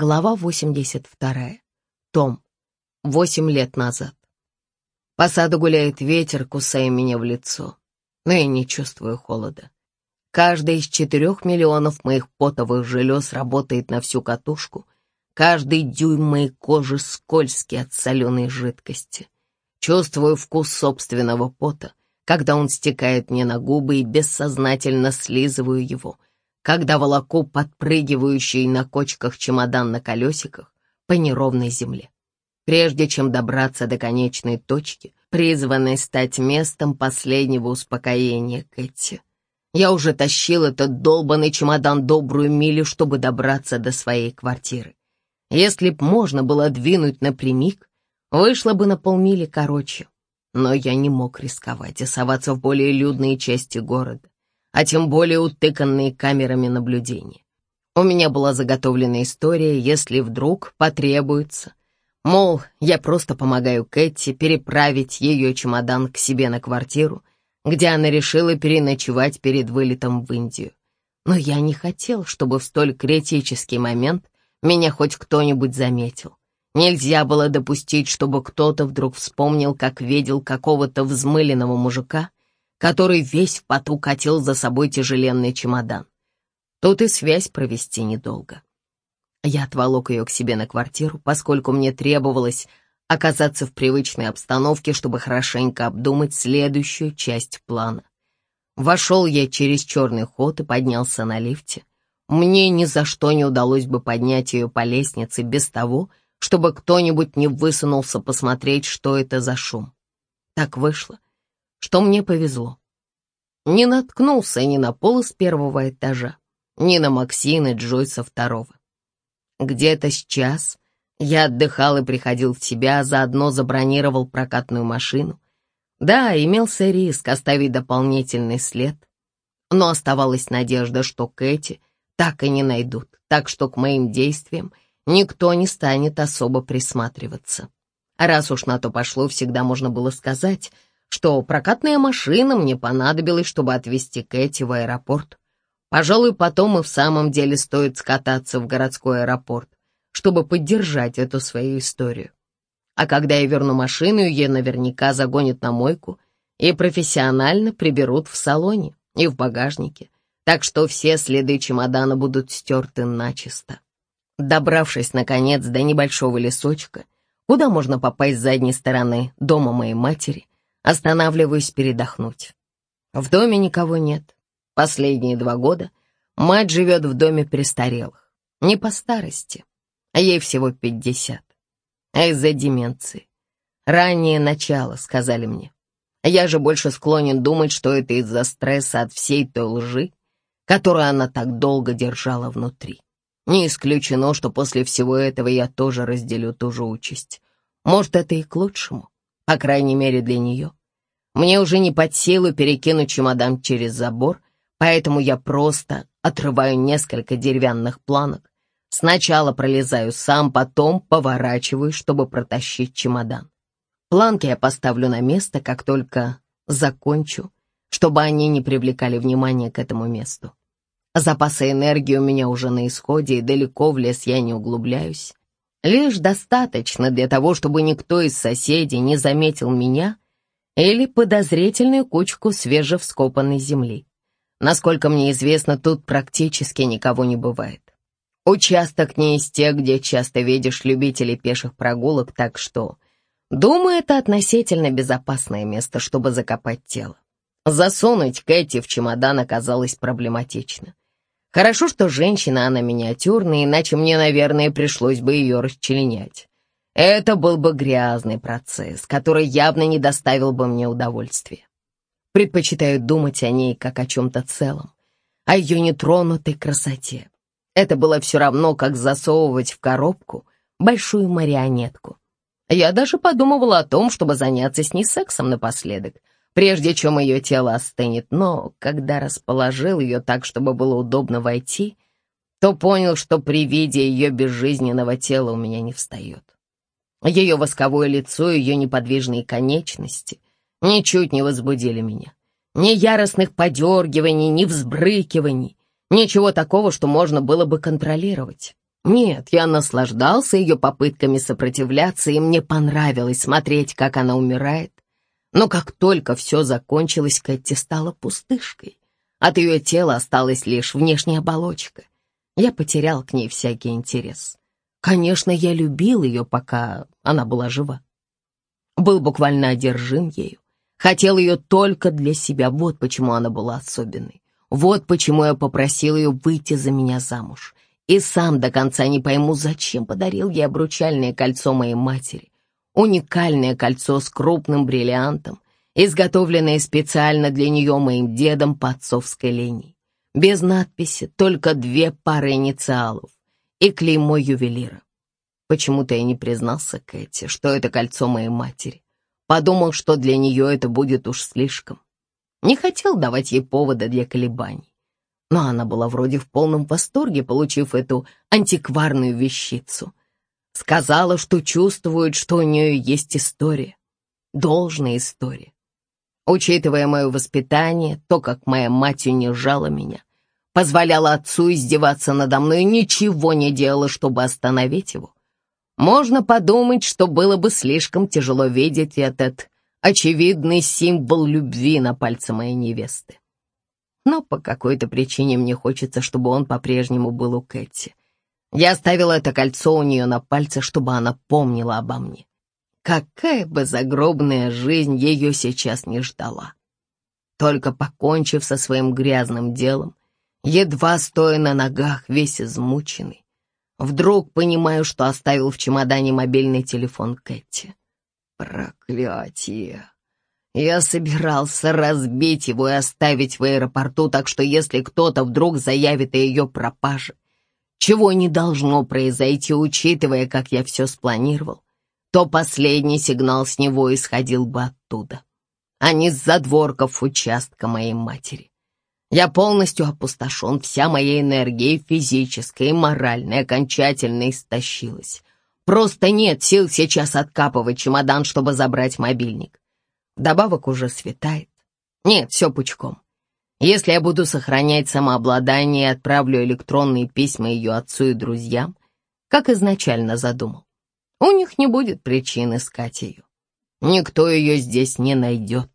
Глава 82. Том. Восемь лет назад. По саду гуляет ветер, кусая меня в лицо, но я не чувствую холода. Каждая из четырех миллионов моих потовых желез работает на всю катушку, каждый дюйм моей кожи скользкий от соленой жидкости. Чувствую вкус собственного пота, когда он стекает мне на губы и бессознательно слизываю его — когда волоку подпрыгивающий на кочках чемодан на колесиках по неровной земле. Прежде чем добраться до конечной точки, призванной стать местом последнего успокоения Кэти, я уже тащил этот долбанный чемодан добрую милю, чтобы добраться до своей квартиры. Если б можно было двинуть напрямик, вышло бы на полмили короче. Но я не мог рисковать и соваться в более людные части города а тем более утыканные камерами наблюдения. У меня была заготовлена история, если вдруг потребуется. Мол, я просто помогаю Кэти переправить ее чемодан к себе на квартиру, где она решила переночевать перед вылетом в Индию. Но я не хотел, чтобы в столь критический момент меня хоть кто-нибудь заметил. Нельзя было допустить, чтобы кто-то вдруг вспомнил, как видел какого-то взмыленного мужика, который весь в поту катил за собой тяжеленный чемодан. Тут и связь провести недолго. Я отволок ее к себе на квартиру, поскольку мне требовалось оказаться в привычной обстановке, чтобы хорошенько обдумать следующую часть плана. Вошел я через черный ход и поднялся на лифте. Мне ни за что не удалось бы поднять ее по лестнице без того, чтобы кто-нибудь не высунулся посмотреть, что это за шум. Так вышло, что мне повезло. Не наткнулся ни на пол с первого этажа, ни на Максина Джойса второго. Где-то сейчас я отдыхал и приходил в себя, а заодно забронировал прокатную машину. Да, имелся риск оставить дополнительный след, но оставалась надежда, что Кэти так и не найдут, так что к моим действиям никто не станет особо присматриваться. Раз уж на то пошло, всегда можно было сказать — что прокатная машина мне понадобилась, чтобы отвезти Кэти в аэропорт. Пожалуй, потом и в самом деле стоит скататься в городской аэропорт, чтобы поддержать эту свою историю. А когда я верну машину, ее наверняка загонят на мойку и профессионально приберут в салоне и в багажнике, так что все следы чемодана будут стерты начисто. Добравшись, наконец, до небольшого лесочка, куда можно попасть с задней стороны дома моей матери, Останавливаюсь передохнуть. В доме никого нет. Последние два года мать живет в доме престарелых. Не по старости, а ей всего пятьдесят. А из-за деменции. Раннее начало, сказали мне. Я же больше склонен думать, что это из-за стресса от всей той лжи, которую она так долго держала внутри. Не исключено, что после всего этого я тоже разделю ту же участь. Может, это и к лучшему, по крайней мере для нее. Мне уже не под силу перекинуть чемодан через забор, поэтому я просто отрываю несколько деревянных планок. Сначала пролезаю сам, потом поворачиваю, чтобы протащить чемодан. Планки я поставлю на место, как только закончу, чтобы они не привлекали внимания к этому месту. Запасы энергии у меня уже на исходе, и далеко в лес я не углубляюсь. Лишь достаточно для того, чтобы никто из соседей не заметил меня — или подозрительную кучку свежевскопанной земли. Насколько мне известно, тут практически никого не бывает. Участок не из тех, где часто видишь любителей пеших прогулок, так что, думаю, это относительно безопасное место, чтобы закопать тело. Засунуть Кэти в чемодан оказалось проблематично. Хорошо, что женщина, она миниатюрная, иначе мне, наверное, пришлось бы ее расчленять. Это был бы грязный процесс, который явно не доставил бы мне удовольствия. Предпочитаю думать о ней как о чем-то целом, о ее нетронутой красоте. Это было все равно, как засовывать в коробку большую марионетку. Я даже подумывала о том, чтобы заняться с ней сексом напоследок, прежде чем ее тело остынет, но когда расположил ее так, чтобы было удобно войти, то понял, что при виде ее безжизненного тела у меня не встает. Ее восковое лицо ее неподвижные конечности ничуть не возбудили меня. Ни яростных подергиваний, ни взбрыкиваний, ничего такого, что можно было бы контролировать. Нет, я наслаждался ее попытками сопротивляться, и мне понравилось смотреть, как она умирает. Но как только все закончилось, Кэти стала пустышкой. От ее тела осталась лишь внешняя оболочка. Я потерял к ней всякий интерес. Конечно, я любил ее, пока она была жива. Был буквально одержим ею. Хотел ее только для себя, вот почему она была особенной. Вот почему я попросил ее выйти за меня замуж. И сам до конца не пойму, зачем подарил ей обручальное кольцо моей матери. Уникальное кольцо с крупным бриллиантом, изготовленное специально для нее моим дедом по отцовской линии. Без надписи, только две пары инициалов и клеймо ювелира. Почему-то я не признался Кэти, что это кольцо моей матери. Подумал, что для нее это будет уж слишком. Не хотел давать ей повода для колебаний но она была вроде в полном восторге, получив эту антикварную вещицу. Сказала, что чувствует, что у нее есть история, должная история. Учитывая мое воспитание, то, как моя мать унижала меня, позволяла отцу издеваться надо мной, ничего не делала, чтобы остановить его. Можно подумать, что было бы слишком тяжело видеть этот очевидный символ любви на пальце моей невесты но по какой-то причине мне хочется, чтобы он по-прежнему был у Кэти. Я оставила это кольцо у нее на пальце, чтобы она помнила обо мне. Какая бы загробная жизнь ее сейчас не ждала. Только покончив со своим грязным делом, едва стоя на ногах, весь измученный, вдруг понимаю, что оставил в чемодане мобильный телефон Кэти. Проклятие! Я собирался разбить его и оставить в аэропорту, так что если кто-то вдруг заявит о ее пропаже, чего не должно произойти, учитывая, как я все спланировал, то последний сигнал с него исходил бы оттуда, а не с задворков участка моей матери. Я полностью опустошен, вся моя энергия, физическая и моральная, окончательно истощилась. Просто нет сил сейчас откапывать чемодан, чтобы забрать мобильник. Добавок уже светает. Нет, все пучком. Если я буду сохранять самообладание и отправлю электронные письма ее отцу и друзьям, как изначально задумал, у них не будет причин искать ее. Никто ее здесь не найдет.